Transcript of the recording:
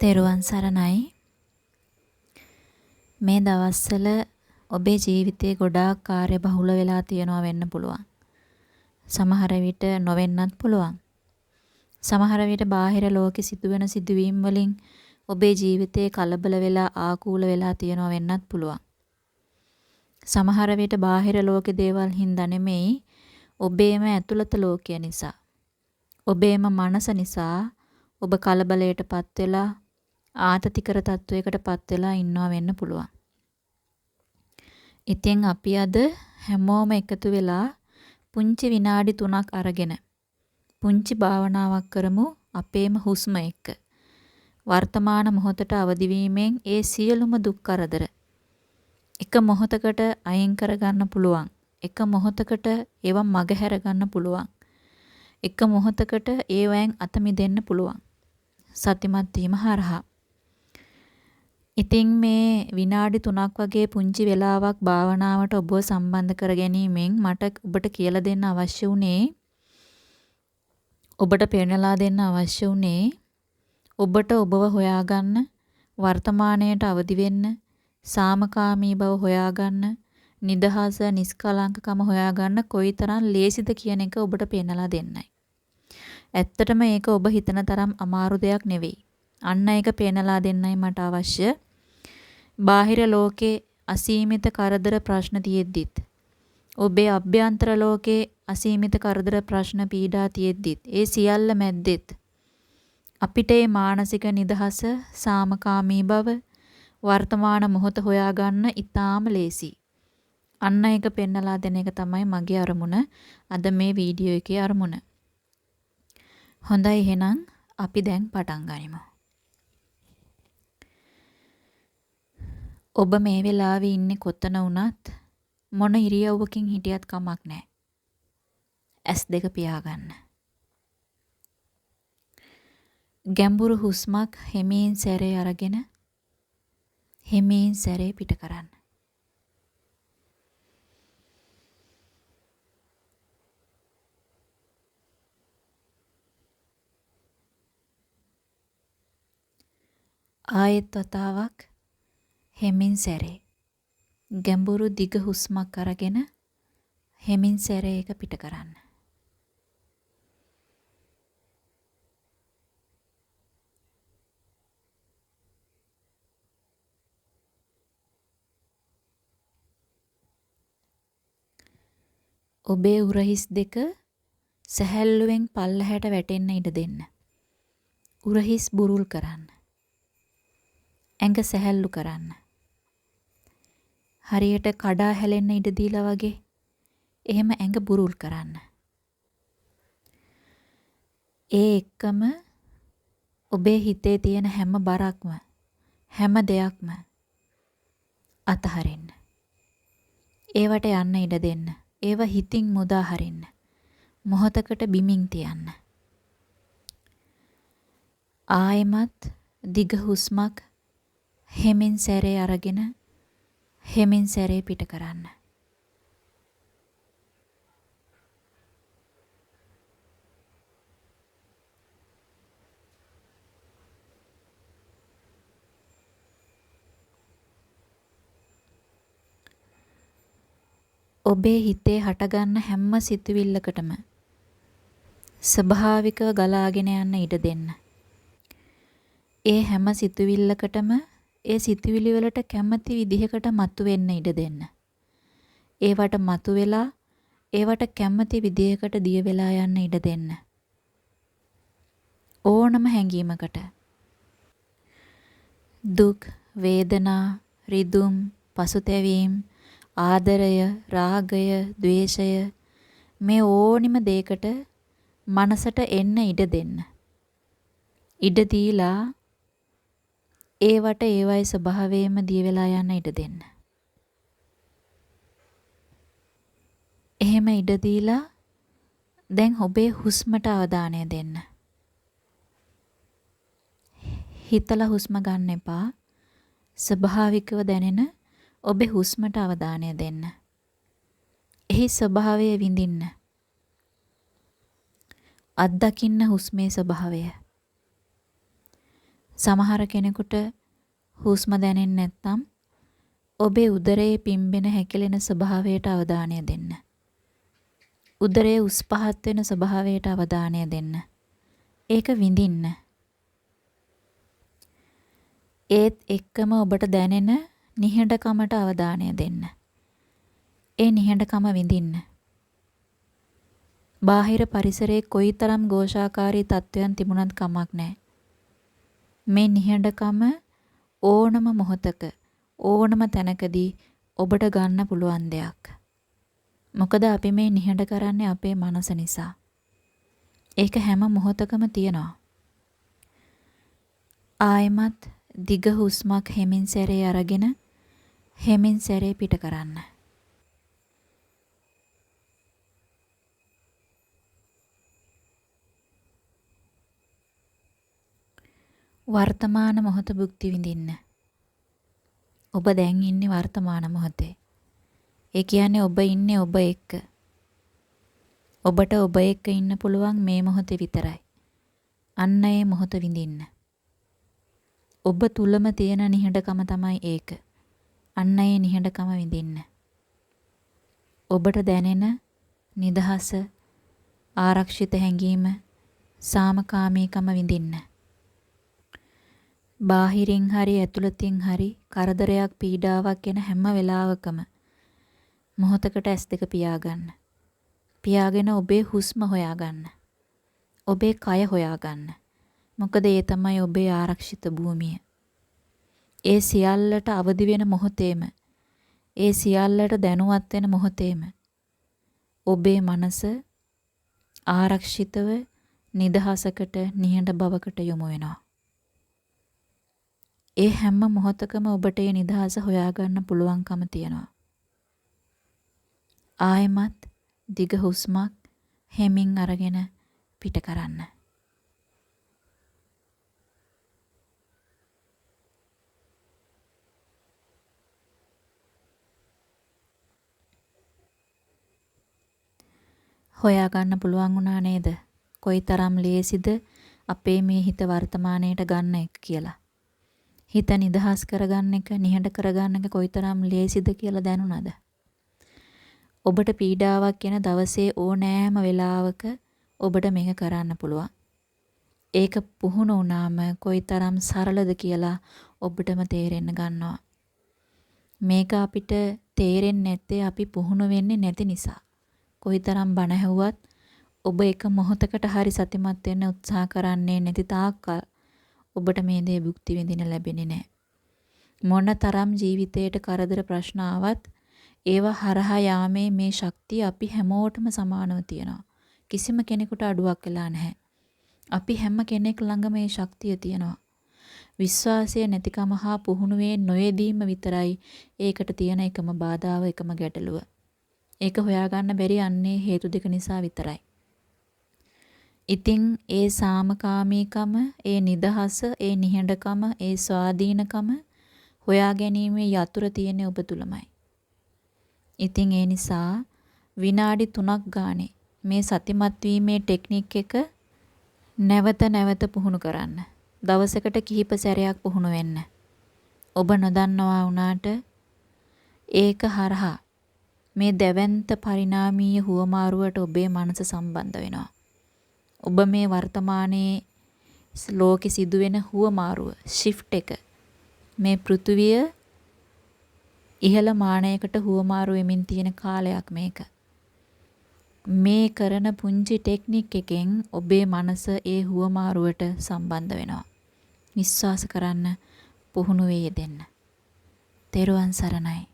තෙරුවන් සරණයි. මේ දවස්වල ඔබේ ජීවිතේ ගොඩාක් කාර්යබහුල වෙලා තියෙනවා වෙන්න පුළුවන්. සමහර විට නොවෙන්නත් පුළුවන්. සමහර විට බාහිර ලෝකෙ සිදුවෙන සිදුවීම් වලින් ඔබේ ජීවිතේ කලබල වෙලා ආකූල වෙලා තියෙනවා වෙන්නත් පුළුවන්. සමහර විට බාහිර ලෝකෙ දේවල් හින්දා නෙමෙයි ඔබේම ඇතුළත ලෝකය නිසා. ඔබේම මනස නිසා ඔබ කලබලයටපත් වෙලා ආතතිකර තත්වයකටපත් වෙලා ඉන්නවා වෙන්න පුළුවන්. ඉතින් අපි අද හැමෝම එකතු වෙලා පුංචි විනාඩි 3ක් අරගෙන පුංචි භාවනාවක් කරමු අපේම හුස්ම එක්ක. වර්තමාන මොහොතට අවදි ඒ සියලුම දුක් කරදර එක මොහොතකට අයින් කරගන්න පුළුවන්. එක මොහොතකට ඒවා මගහැර ගන්න පුළුවන්. එක මොහොතකට ඒවයෙන් අත මිදෙන්න පුළුවන්. සතිමත් වීම හරහා ඉතින් මේ විනාඩි 3ක් වගේ පුංචි වෙලාවක් භාවනාවට ඔබව සම්බන්ධ කර ගැනීමෙන් මට ඔබට කියලා දෙන්න අවශ්‍ය වුණේ ඔබට පෙන්නලා දෙන්න අවශ්‍ය වුණේ ඔබට ඔබව හොයාගන්න වර්තමාණයට අවදි වෙන්න සාමකාමී බව හොයාගන්න නිදහස නිස්කලංකකම හොයාගන්න කොයිතරම් ලේසිද කියන එක ඔබට පෙන්නලා දෙන්නයි. ඇත්තටම ඒක ඔබ හිතන තරම් අමාරු දෙයක් නෙවෙයි. අන්න ඒක පේනලා දෙන්නයි මට අවශ්‍ය. බාහිර ලෝකේ අසීමිත කරදර ප්‍රශ්න තියෙද්දිත් ඔබේ අභ්‍යන්තර ලෝකේ අසීමිත කරදර ප්‍රශ්න පීඩා තියෙද්දිත් ඒ සියල්ල මැද්දෙත් අපිට මේ මානසික නිදහස සාමකාමී බව වර්තමාන මොහොත හොයාගන්න ඉතාම ලේසි. අන්න ඒක පෙන්නලා දෙන එක තමයි මගේ අරමුණ. අද මේ වීඩියෝ එකේ අරමුණ. හොඳයි එහෙනම් අපි දැන් පටන් ගනිමු. ඔබ මේ වෙලාවේ ඉන්නේ කොතන වුණත් මොන ඉරියව්වකින් හිටියත් කමක් නැහැ. ඇස් දෙක පියාගන්න. ගැඹුරු හුස්මක් හිමින් සැරේ අරගෙන හිමින් සැරේ පිට කරන්න. ආයෙත් වතාවක් හෙමින් සැරේ. ගැඹුරු දිග හුස්මක් අරගෙන හෙමින් සැරේ එක පිට කරන්න. ඔබේ උරහිස් දෙක සැහැල්ලුවෙන් පල්ලහැට වැටෙන්න ඉඩ දෙන්න. උරහිස් බුරුල් කරන්න. ඇඟ සැහැල්ලු කරන්න. හරියට කඩා හැලෙන්න ඉඩ දීලා වගේ එහෙම ඇඟ බුරුල් කරන්න. ඒ එක්කම ඔබේ හිතේ තියෙන හැම බරක්ම හැම දෙයක්ම අතහරින්න. ඒවට යන්න ඉඩ දෙන්න. ඒව හිතින් මුදා හරින්න. මොහතකට බිමින් තියන්න. ආයෙමත් දිග හුස්මක් හෙමින් සැරේ අරගෙන හෙමින් සැරේ පිට කරන්න. ඔබේ හිතේ හටගන්න හැම සිතුවිල්ලකටම ස්වභාවිකව ගලාගෙන යන්න ඉඩ දෙන්න. ඒ හැම සිතුවිල්ලකටම ඒ සිතුවිලි වලට කැමති විදිහකට මතුවෙන්න ඉඩ දෙන්න. ඒවට මතුවෙලා ඒවට කැමති විදිහකට දිය වෙලා යන්න ඉඩ දෙන්න. ඕනම හැඟීමකට දුක්, වේදනා, රිදුම්, පසුතැවීම්, ආදරය, රාගය, ద్వේෂය මේ ඕනිම දෙයකට මනසට එන්න ඉඩ දෙන්න. ඉඩ දීලා ඒවට ඒවයි ස්වභාවයෙන්ම දිය වෙලා යන්න ඉඩ දෙන්න. එහෙම ඉඩ දීලා දැන් ඔබේ හුස්මට අවධානය දෙන්න. හිතලා හුස්ම ගන්න එපා. ස්වභාවිකව දැනෙන ඔබේ හුස්මට අවධානය දෙන්න. එහි ස්වභාවය විඳින්න. අත්දකින්න හුස්මේ ස්වභාවය. සමහර කෙනෙකුට හුස්ම දැනෙන්නේ නැත්නම් ඔබේ උදරයේ පිම්බෙන හැකිලෙන ස්වභාවයට අවධානය දෙන්න. උදරයේ උස් පහත් වෙන ස්වභාවයට අවධානය දෙන්න. ඒක විඳින්න. ඒත් එක්කම ඔබට දැනෙන නිහඬකමට අවධානය දෙන්න. ඒ නිහඬකම විඳින්න. බාහිර පරිසරයේ කොයිතරම් ഘോഷාකාරී තත්වයන් තිබුණත් කමක් නැහැ. මේ නිහඬකම ඕනම මොහොතක ඕනම තැනකදී ඔබට ගන්න පුළුවන් දෙයක්. මොකද අපි මේ නිහඬ කරන්නේ අපේ මනස නිසා. ඒක හැම මොහොතකම තියෙනවා. ආයමත් දිග හුස්මක් හෙමින් සැරේ අරගෙන හෙමින් සැරේ පිට කරන්න. වර්තමාන මොහොත භුක්ති විඳින්න. ඔබ දැන් ඉන්නේ වර්තමාන මොහොතේ. ඒ කියන්නේ ඔබ ඉන්නේ ඔබ එක්ක. ඔබට ඔබ එක්ක ඉන්න පුළුවන් මේ මොහොතේ විතරයි. අන්න ඒ මොහොත විඳින්න. ඔබ තුලම තියෙන නිහඬකම තමයි ඒක. අන්න ඒ නිහඬකම විඳින්න. ඔබට දැනෙන නිදහස ආරක්ෂිත හැඟීම සාමකාමීකම විඳින්න. බාහිරින් හරි ඇතුළතින් හරි කරදරයක් පීඩාවක් එන හැම වෙලාවකම මොහොතකට ඇස් දෙක පියාගන්න. පියාගෙන ඔබේ හුස්ම හොයාගන්න. ඔබේ කය හොයාගන්න. මොකද ඒ තමයි ඔබේ ආරක්ෂිත භූමිය. ඒ සියල්ලට අවදි වෙන මොහොතේම ඒ සියල්ලට දැනුවත් වෙන මොහොතේම ඔබේ මනස ආරක්ෂිතව නිදහසකට නිහඬ බවකට යොමු වෙනවා. ඒ හැම මොහොතකම ඔබට ඒ නිදහස හොයාගන්න පුළුවන්කම තියෙනවා. ආයෙමත් දිග හුස්මක් හෙමින් අරගෙන පිට කරන්න. හොයාගන්න පුළුවන් වුණා නේද? කොයිතරම් ලේසිද අපේ මේ හිත වර්තමානයට ගන්න එක කියලා. හිත නිදහස් කරගන්න එක නිහඬ කරගන්න එක කොයිතරම් ලේසිද කියලා දැනුණාද? ඔබට පීඩාවක් එන දවසේ ඕනෑම වෙලාවක ඔබට මේක කරන්න පුළුවන්. ඒක පුහුණු වුණාම කොයිතරම් සරලද කියලා ඔබටම තේරෙන්න ගන්නවා. මේක අපිට තේරෙන්නේ නැත්තේ අපි පුහුණු වෙන්නේ නැති නිසා. කොයිතරම් බණ ඇහුවත් ඔබ එක මොහොතකට හරි සතිමත් වෙන්න උත්සාහ කරන්නේ නැති තාක්කල් ඔබට මේ දේ භුක්ති විඳින්න ලැබෙන්නේ නැහැ. මොන තරම් ජීවිතයට කරදර ප්‍රශ්න ආවත් ඒවා හරහා යාමේ මේ ශක්තිය අපි හැමෝටම සමානව තියෙනවා. කිසිම කෙනෙකුට අඩුවක් වෙලා නැහැ. අපි හැම කෙනෙක් ළඟ මේ ශක්තිය තියෙනවා. විශ්වාසය නැතිකම හා පුහුණුවේ නොයෙදීම විතරයි ඒකට තියෙන එකම බාධාව එකම ගැටලුව. ඒක හොයාගන්න බැරි අන්නේ හේතු දෙක නිසා විතරයි. ඉතින් ඒ සාමකාමීකම, ඒ නිදහස, ඒ නිහඬකම, ඒ ස්වාධීනකම හොයා ගැනීමේ යතුරු තියෙන්නේ ඔබ තුලමයි. ඉතින් ඒ නිසා විනාඩි 3ක් ගානේ මේ සතිමත් වීමේ ටෙක්නික් එක නැවත නැවත පුහුණු කරන්න. දවසකට කිහිප සැරයක් පුහුණු වෙන්න. ඔබ නොදන්නවා වුණාට ඒක හරහා මේ දැවැන්ත පරිණාමීය හුවමාරුවට ඔබේ මනස සම්බන්ධ වෙනවා. ඔබ මේ වර්තමානයේ ලෝකෙ සිදුවෙන හුවමාරුව shift එක මේ පෘථුවිය ඉහළ මානයකට හුවමාරු වෙමින් තියෙන කාලයක් මේක. මේ කරන පුංචි ටෙක්නික් එකෙන් ඔබේ මනස ඒ හුවමාරුවට සම්බන්ධ වෙනවා. විශ්වාස කරන්න පුහුණු වෙය දෙන්න. තෙරුවන් සරණයි.